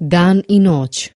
Dan i noć